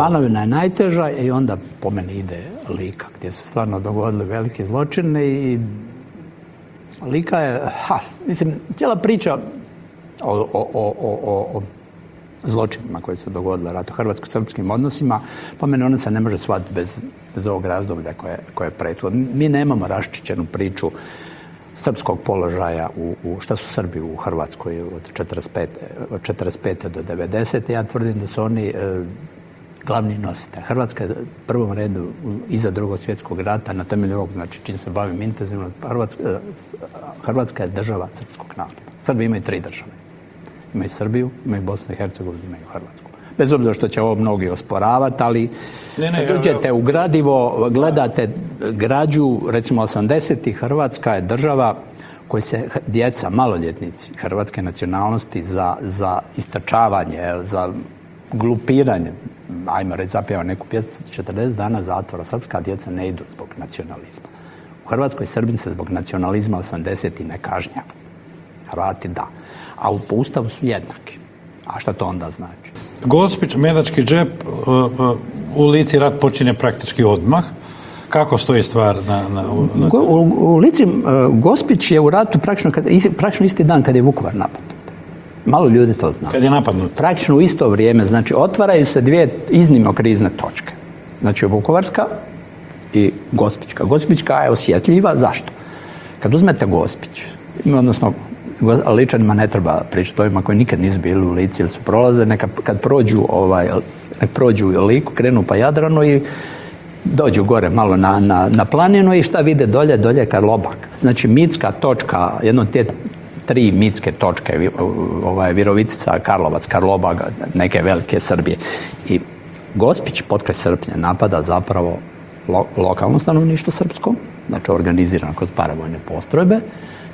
Banovina je najteža i onda po meni ide Lika, gdje su stvarno dogodili velike zločine i Lika je, ha, mislim, cijela priča o, o, o, o zločinima koji se dogodili ratu hrvatsko-srpskim odnosima, po meni ona se ne može shvatiti bez, bez ovog razdoblja koje, koje je prethodno. Mi nemamo raščićenu priču srpskog položaja u, u šta su Srbi u Hrvatskoj od 45. od 45. do 90. Ja tvrdim da su oni e, glavni nositelj. Hrvatska je u prvom redu iza drugog svjetskog rata na temelju ovog, znači čim se bavim intenzivno, Hrvatska, Hrvatska je država srpskog naroda. Srbi imaju tri države. Imaju Srbiju, imaju Bosnu i Hercegovinu, imaju Hrvatsku. Bez obzira što će ovo mnogi osporavati, ali ne, ne, kad uđete u gradivo, gledate građu, recimo 80. Hrvatska je država koji se djeca, maloljetnici hrvatske nacionalnosti za, za istračavanje, za glupiranje, ajmo reći zapjeva neku pjesmu, 40 dana zatvora, srpska djeca ne idu zbog nacionalizma. U Hrvatskoj Srbin se zbog nacionalizma 80. ne kažnja. Hrvati da. A u Ustavu su jednaki. A šta to onda znači? Gospić, Medački džep, uh, uh, u lici rat počinje praktički odmah. Kako stoji stvar na... na, na... U, u, lici uh, Gospić je u ratu praktično, praktično isti dan kad je Vukovar napadnut. Malo ljudi to zna. Kad je napadnut? Praktično u isto vrijeme. Znači, otvaraju se dvije iznimno krizne točke. Znači, Vukovarska i Gospićka. Gospićka je osjetljiva. Zašto? Kad uzmete Gospić, odnosno Ličanima ne treba pričati ovima koji nikad nisu bili u Lici ili su prolaze, neka kad prođu, ovaj, nek prođu u Liku, krenu pa Jadranu i dođu gore malo na, na, na planinu i šta vide dolje, dolje je Karlobak. Znači mitska točka, jedno te tri mitske točke, ovaj, Virovitica, Karlovac, Karlobag, neke velike Srbije. I Gospić potkraj srpnja napada zapravo lo, lokalno stanovništvo srpsko, znači organizirano kroz paravojne postrojbe,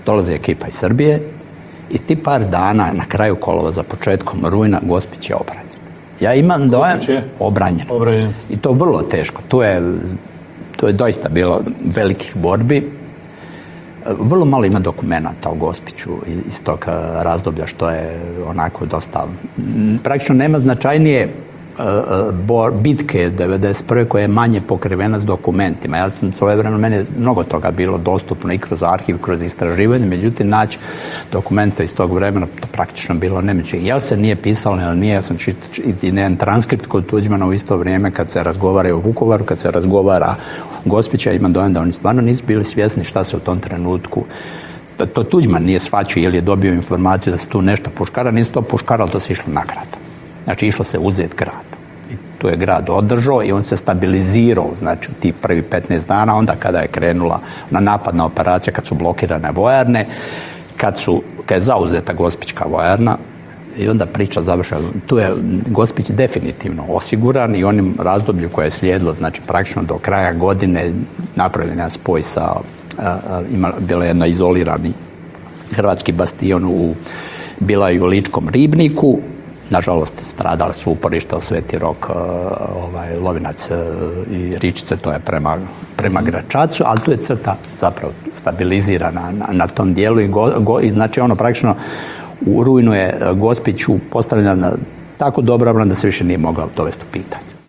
dolazi ekipa iz Srbije i ti par dana na kraju kolova za početkom rujna Gospić je obranjen. Ja imam dojam obranjen. obranjen. I to vrlo teško. Tu je, tu je doista bilo velikih borbi. Vrlo malo ima dokumenata o Gospiću iz tog razdoblja što je onako dosta... Praktično nema značajnije bitke 91. koja je manje pokrivena s dokumentima. Ja sam svoje vremena, meni je mnogo toga bilo dostupno i kroz arhiv, kroz istraživanje, međutim naći dokumente iz tog vremena to praktično bilo nemoguće. Jel se nije pisalo ili nije, ja sam čitao jedan transkript kod Tuđmana u isto vrijeme kad se razgovara o Vukovaru, kad se razgovara Gospića, imam dojam da oni stvarno nisu bili svjesni šta se u tom trenutku to Tuđman nije shvaćao ili je dobio informaciju da se tu nešto puškara, nisu to puškara, ali to se išlo na grad. Znači išlo se uzeti grad. Tu je grad održao i on se stabilizirao, znači tih prvi 15 dana, onda kada je krenula na napadna operacija, kad su blokirane vojarne, kad, su, kad je zauzeta Gospićka vojarna, i onda priča završena. Tu je Gospić definitivno osiguran i onim razdoblju koje je slijedilo, znači praktično do kraja godine napravljen je spoj sa, ima, bilo je jedno izolirani hrvatski bastion u bila je u Ličkom ribniku, Nažalost, stradali su uporište Sveti Rok, e, ovaj, Lovinac e, i Ričice, to je prema, prema Gračacu, ali tu je crta zapravo stabilizirana na, na tom dijelu i, go, go, i znači ono praktično u rujnu je Gospiću postavljena tako dobra da se više nije mogao dovesti u pitanje.